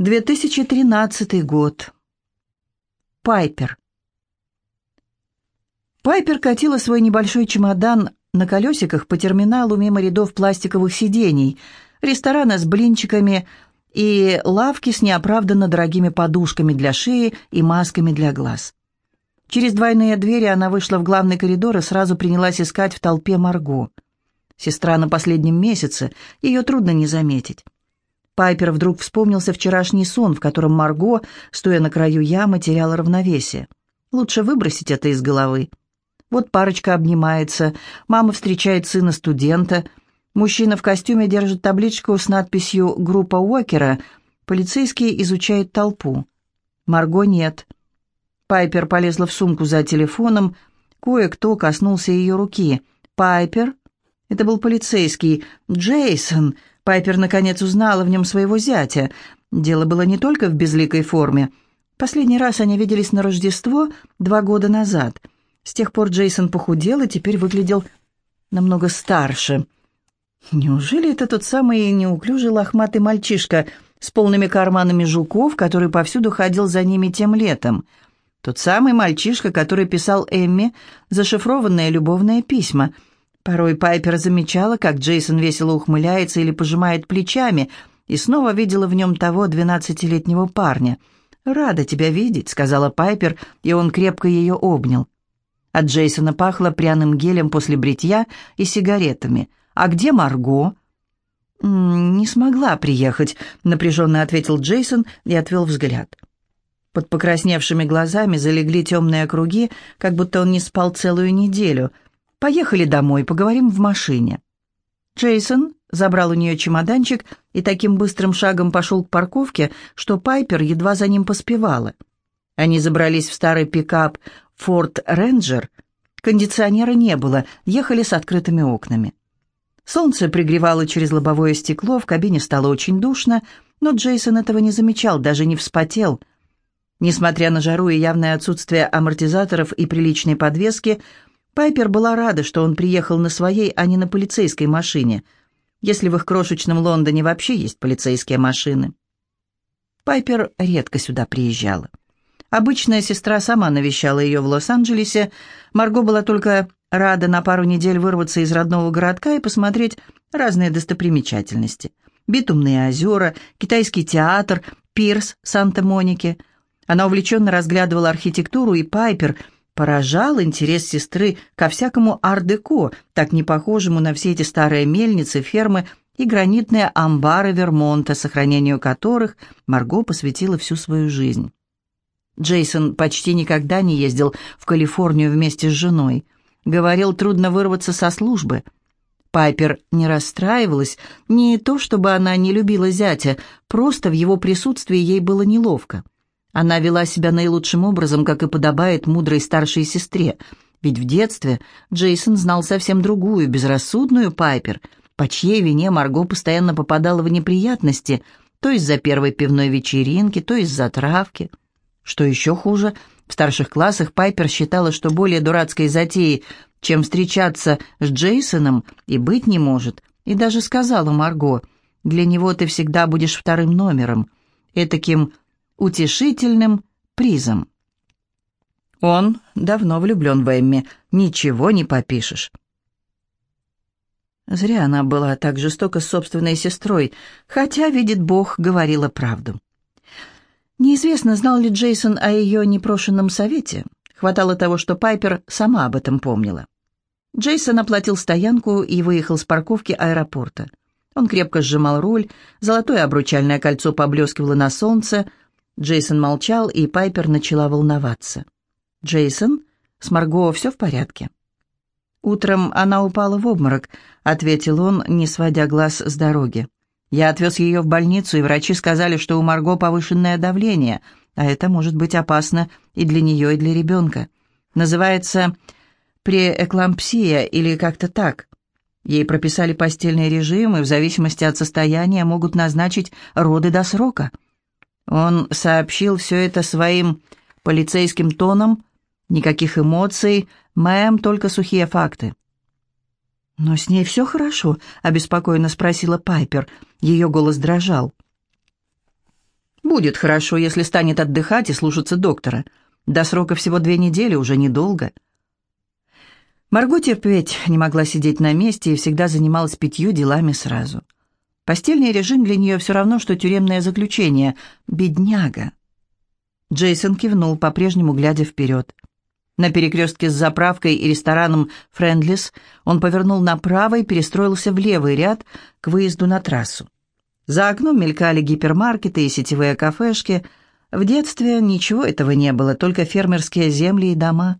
2013 год. Пайпер. Пайпер катила свой небольшой чемодан на колесиках по терминалу мимо рядов пластиковых сидений, ресторана с блинчиками и лавки с неоправданно дорогими подушками для шеи и масками для глаз. Через двойные двери она вышла в главный коридор и сразу принялась искать в толпе Марго. Сестра на последнем месяце, ее трудно не заметить. Пайпер вдруг вспомнился вчерашний сон, в котором Марго, стоя на краю ямы, теряла равновесие. Лучше выбросить это из головы. Вот парочка обнимается, мама встречает сына студента, мужчина в костюме держит табличку с надписью «Группа Уокера», полицейский изучает толпу. Марго нет. Пайпер полезла в сумку за телефоном, кое-кто коснулся ее руки. «Пайпер?» Это был полицейский. «Джейсон!» Пайпер наконец узнала в нем своего зятя. Дело было не только в безликой форме. Последний раз они виделись на Рождество два года назад. С тех пор Джейсон похудел и теперь выглядел намного старше. Неужели это тот самый неуклюжий лохматый мальчишка с полными карманами жуков, который повсюду ходил за ними тем летом? Тот самый мальчишка, который писал Эмми зашифрованные любовные письма — Порой Пайпер замечала, как Джейсон весело ухмыляется или пожимает плечами, и снова видела в нем того двенадцатилетнего парня. «Рада тебя видеть», — сказала Пайпер, и он крепко ее обнял. От Джейсона пахло пряным гелем после бритья и сигаретами. «А где Марго?» «Не смогла приехать», — напряженно ответил Джейсон и отвел взгляд. Под покрасневшими глазами залегли темные круги, как будто он не спал целую неделю — Поехали домой, поговорим в машине». Джейсон забрал у нее чемоданчик и таким быстрым шагом пошел к парковке, что Пайпер едва за ним поспевала. Они забрались в старый пикап «Форд Рейнджер». Кондиционера не было, ехали с открытыми окнами. Солнце пригревало через лобовое стекло, в кабине стало очень душно, но Джейсон этого не замечал, даже не вспотел. Несмотря на жару и явное отсутствие амортизаторов и приличной подвески, Пайпер была рада, что он приехал на своей, а не на полицейской машине, если в их крошечном Лондоне вообще есть полицейские машины. Пайпер редко сюда приезжала. Обычная сестра сама навещала ее в Лос-Анджелесе. Марго была только рада на пару недель вырваться из родного городка и посмотреть разные достопримечательности. Битумные озера, китайский театр, пирс Санта-Моники. Она увлеченно разглядывала архитектуру, и Пайпер – поражал интерес сестры ко всякому ар-деко, так не похожему на все эти старые мельницы, фермы и гранитные амбары Вермонта, сохранению которых Марго посвятила всю свою жизнь. Джейсон почти никогда не ездил в Калифорнию вместе с женой. Говорил, трудно вырваться со службы. Пайпер не расстраивалась, не то чтобы она не любила зятя, просто в его присутствии ей было неловко. Она вела себя наилучшим образом, как и подобает мудрой старшей сестре, ведь в детстве Джейсон знал совсем другую, безрассудную Пайпер, по чьей вине Марго постоянно попадала в неприятности, то из-за первой пивной вечеринки, то из-за травки. Что еще хуже, в старших классах Пайпер считала, что более дурацкой затеи, чем встречаться с Джейсоном, и быть не может, и даже сказала Марго, «Для него ты всегда будешь вторым номером». Этаким утешительным призом. Он давно влюблен в Эмми, ничего не попишешь. Зря она была так жестока с собственной сестрой, хотя, видит Бог, говорила правду. Неизвестно, знал ли Джейсон о ее непрошенном совете. Хватало того, что Пайпер сама об этом помнила. Джейсон оплатил стоянку и выехал с парковки аэропорта. Он крепко сжимал руль, золотое обручальное кольцо поблескивало на солнце, Джейсон молчал, и Пайпер начала волноваться. «Джейсон, с Марго все в порядке?» «Утром она упала в обморок», — ответил он, не сводя глаз с дороги. «Я отвез ее в больницу, и врачи сказали, что у Марго повышенное давление, а это может быть опасно и для нее, и для ребенка. Называется преэклампсия или как-то так. Ей прописали постельный режим, и в зависимости от состояния могут назначить роды до срока». Он сообщил все это своим полицейским тоном, никаких эмоций, мэм, только сухие факты. «Но с ней все хорошо?» — обеспокоенно спросила Пайпер. Ее голос дрожал. Будет хорошо, если станет отдыхать и слушаться доктора. До срока всего две недели, уже недолго. Марго терпеть не могла сидеть на месте и всегда занималась пятью делами сразу. Постельный режим для нее все равно, что тюремное заключение. Бедняга. Джейсон кивнул, по-прежнему глядя вперед. На перекрестке с заправкой и рестораном «Френдлис» он повернул направо и перестроился в левый ряд к выезду на трассу. За окном мелькали гипермаркеты и сетевые кафешки. В детстве ничего этого не было, только фермерские земли и дома.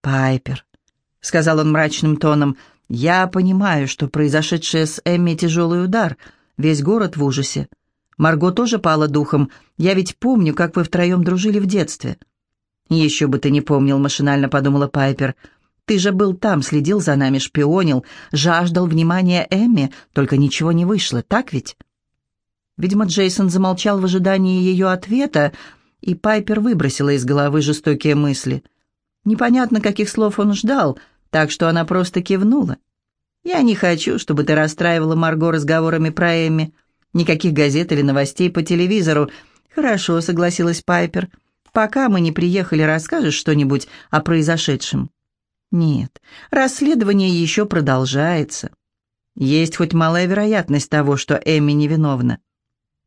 «Пайпер», — сказал он мрачным тоном, — «я понимаю, что произошедшее с Эмми тяжелый удар. Весь город в ужасе. Марго тоже пала духом. Я ведь помню, как вы втроем дружили в детстве». «Еще бы ты не помнил», — машинально подумала Пайпер. «Ты же был там, следил за нами, шпионил, жаждал внимания Эмми, только ничего не вышло, так ведь?» Видимо, Джейсон замолчал в ожидании ее ответа, и Пайпер выбросила из головы жестокие мысли. Непонятно, каких слов он ждал, так что она просто кивнула. «Я не хочу, чтобы ты расстраивала Марго разговорами про Эмми. Никаких газет или новостей по телевизору. Хорошо, согласилась Пайпер. Пока мы не приехали, расскажешь что-нибудь о произошедшем? Нет, расследование еще продолжается. Есть хоть малая вероятность того, что Эми невиновна.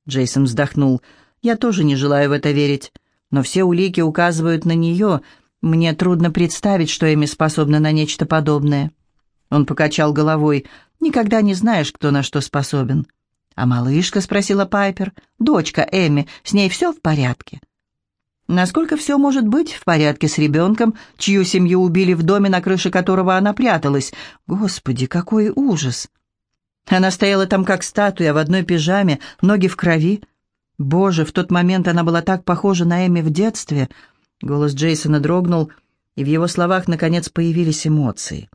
Джейсон вздохнул. Я тоже не желаю в это верить. Но все улики указывают на нее. Мне трудно представить, что Эми способна на нечто подобное. Он покачал головой. Никогда не знаешь, кто на что способен. «А малышка?» — спросила Пайпер. «Дочка Эми, с ней все в порядке?» Насколько все может быть в порядке с ребенком, чью семью убили в доме, на крыше которого она пряталась? Господи, какой ужас! Она стояла там как статуя в одной пижаме, ноги в крови. Боже, в тот момент она была так похожа на Эми в детстве. Голос Джейсона дрогнул, и в его словах, наконец, появились эмоции.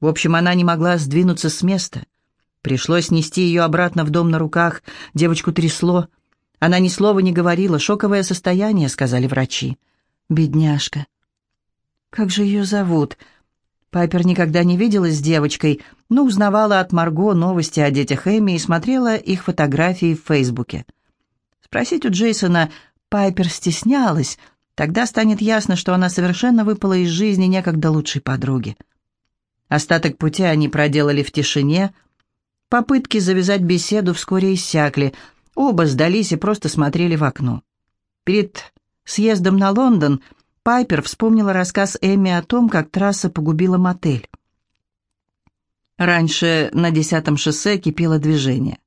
В общем, она не могла сдвинуться с места — Пришлось нести ее обратно в дом на руках. Девочку трясло. Она ни слова не говорила. Шоковое состояние, сказали врачи. Бедняжка. Как же ее зовут? Пайпер никогда не виделась с девочкой, но узнавала от Марго новости о детях Эми и смотрела их фотографии в Фейсбуке. Спросить у Джейсона Пайпер стеснялась. Тогда станет ясно, что она совершенно выпала из жизни некогда лучшей подруги. Остаток пути они проделали в тишине, — Попытки завязать беседу вскоре иссякли. Оба сдались и просто смотрели в окно. Перед съездом на Лондон Пайпер вспомнила рассказ Эми о том, как трасса погубила мотель. Раньше на десятом шоссе кипело движение.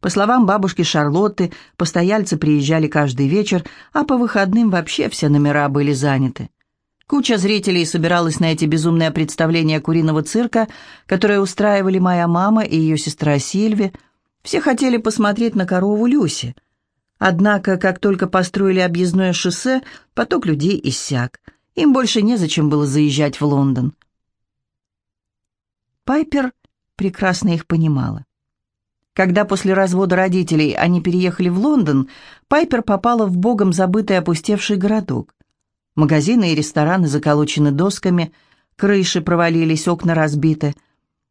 По словам бабушки Шарлотты, постояльцы приезжали каждый вечер, а по выходным вообще все номера были заняты. Куча зрителей собиралась на эти безумные представления куриного цирка, которые устраивали моя мама и ее сестра Сильви. Все хотели посмотреть на корову Люси. Однако, как только построили объездное шоссе, поток людей иссяк. Им больше незачем было заезжать в Лондон. Пайпер прекрасно их понимала. Когда после развода родителей они переехали в Лондон, Пайпер попала в богом забытый опустевший городок. Магазины и рестораны заколочены досками, крыши провалились, окна разбиты.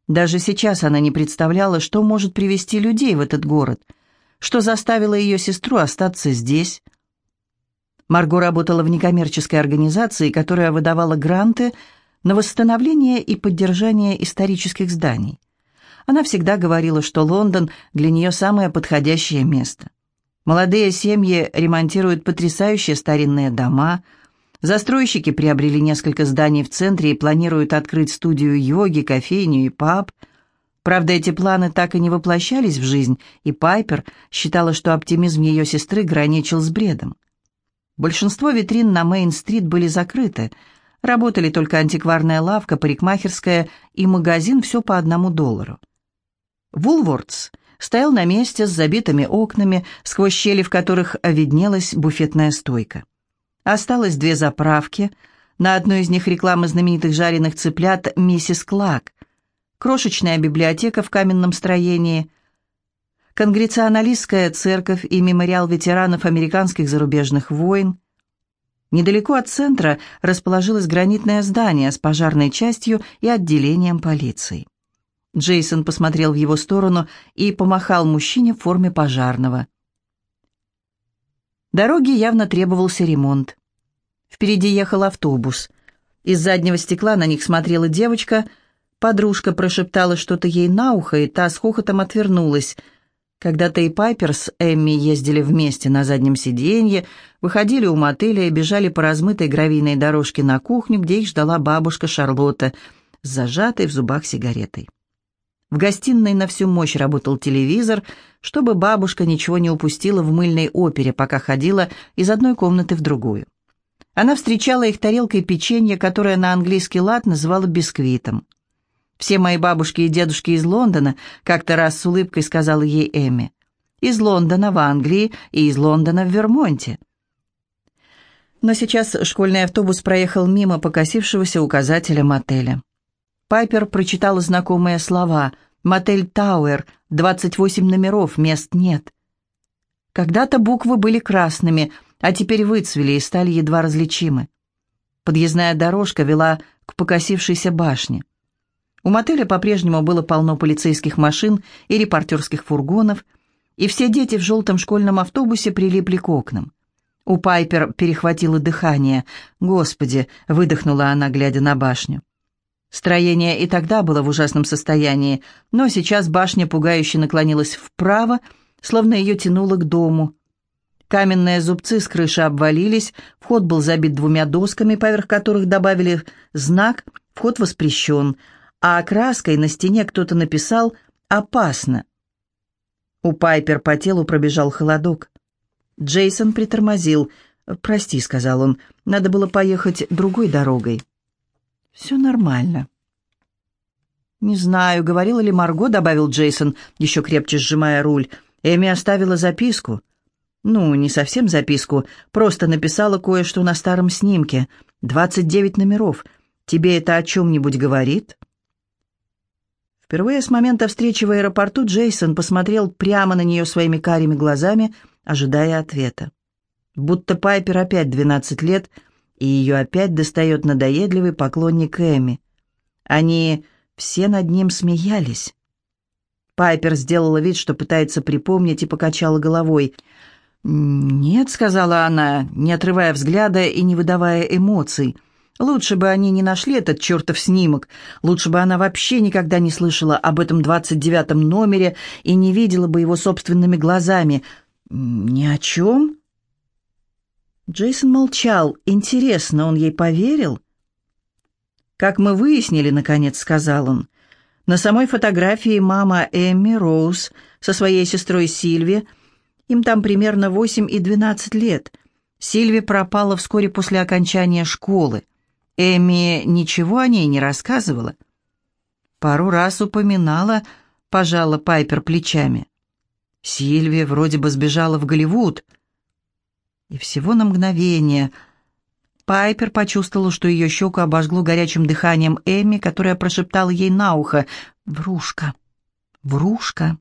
Даже сейчас она не представляла, что может привести людей в этот город, что заставило ее сестру остаться здесь. Марго работала в некоммерческой организации, которая выдавала гранты на восстановление и поддержание исторических зданий. Она всегда говорила, что Лондон для нее самое подходящее место. Молодые семьи ремонтируют потрясающие старинные дома – Застройщики приобрели несколько зданий в центре и планируют открыть студию йоги, кофейню и паб. Правда, эти планы так и не воплощались в жизнь, и Пайпер считала, что оптимизм ее сестры граничил с бредом. Большинство витрин на Мейн-стрит были закрыты. Работали только антикварная лавка, парикмахерская и магазин все по одному доллару. Вулвортс стоял на месте с забитыми окнами, сквозь щели в которых виднелась буфетная стойка. Осталось две заправки. На одной из них реклама знаменитых жареных цыплят «Миссис Клак». Крошечная библиотека в каменном строении. Конгреционалистская церковь и мемориал ветеранов американских зарубежных войн. Недалеко от центра расположилось гранитное здание с пожарной частью и отделением полиции. Джейсон посмотрел в его сторону и помахал мужчине в форме пожарного. Дороге явно требовался ремонт. Впереди ехал автобус. Из заднего стекла на них смотрела девочка. Подружка прошептала что-то ей на ухо, и та с хохотом отвернулась. Когда-то и Пайпер с Эмми ездили вместе на заднем сиденье, выходили у мотеля и бежали по размытой гравийной дорожке на кухню, где их ждала бабушка Шарлотта с зажатой в зубах сигаретой. В гостиной на всю мощь работал телевизор, чтобы бабушка ничего не упустила в мыльной опере, пока ходила из одной комнаты в другую. Она встречала их тарелкой печенья, которое на английский лад называла бисквитом. «Все мои бабушки и дедушки из Лондона», — как-то раз с улыбкой сказала ей Эми. «Из Лондона в Англии и из Лондона в Вермонте». Но сейчас школьный автобус проехал мимо покосившегося указателя мотеля. Пайпер прочитала знакомые слова «Мотель Тауэр», 28 номеров, мест нет. Когда-то буквы были красными — а теперь выцвели и стали едва различимы. Подъездная дорожка вела к покосившейся башне. У мотеля по-прежнему было полно полицейских машин и репортерских фургонов, и все дети в желтом школьном автобусе прилипли к окнам. У Пайпер перехватило дыхание. «Господи!» — выдохнула она, глядя на башню. Строение и тогда было в ужасном состоянии, но сейчас башня пугающе наклонилась вправо, словно ее тянуло к дому. Каменные зубцы с крыши обвалились, вход был забит двумя досками, поверх которых добавили знак «Вход воспрещен», а краской на стене кто-то написал «Опасно». У Пайпер по телу пробежал холодок. Джейсон притормозил. «Прости», — сказал он, — «надо было поехать другой дорогой». «Все нормально». «Не знаю, говорила ли Марго», — добавил Джейсон, еще крепче сжимая руль. «Эми оставила записку. Ну, не совсем записку, просто написала кое-что на старом снимке. Двадцать девять номеров. Тебе это о чем-нибудь говорит?» Впервые с момента встречи в аэропорту Джейсон посмотрел прямо на нее своими карими глазами, ожидая ответа. Будто Пайпер опять двенадцать лет, и ее опять достает надоедливый поклонник Эми. Они все над ним смеялись. Пайпер сделала вид, что пытается припомнить, и покачала головой — «Нет», — сказала она, не отрывая взгляда и не выдавая эмоций. «Лучше бы они не нашли этот чертов снимок. Лучше бы она вообще никогда не слышала об этом двадцать девятом номере и не видела бы его собственными глазами. Ни о чем?» Джейсон молчал. «Интересно, он ей поверил?» «Как мы выяснили, — наконец сказал он, — на самой фотографии мама Эмми Роуз со своей сестрой Сильви — им там примерно 8 и 12 лет. Сильви пропала вскоре после окончания школы. Эми ничего о ней не рассказывала. Пару раз упоминала, пожала Пайпер плечами. Сильвия вроде бы сбежала в Голливуд. И всего на мгновение Пайпер почувствовала, что ее щеку обожгло горячим дыханием Эми, которая прошептала ей на ухо «Врушка! Врушка!»